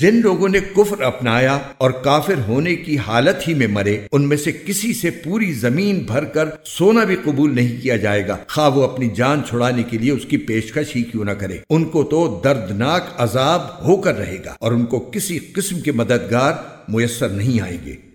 جن لوگوں نے کفر اپنایا اور کافر ہونے کی حالت ہی میں مرے، ان میں سے کسی سے پوری زمین بھر کر سونا بھی قبول نہیں کیا جائے گا۔ خواہ وہ اپنی جان چھڑانے کے لیے اس کی پیشکش ہی کیوں نہ کرے۔ ان کو تو دردناک عذاب ہو کر رہے گا اور ان کو کسی قسم کے مددگار میسر نہیں آئیں گے۔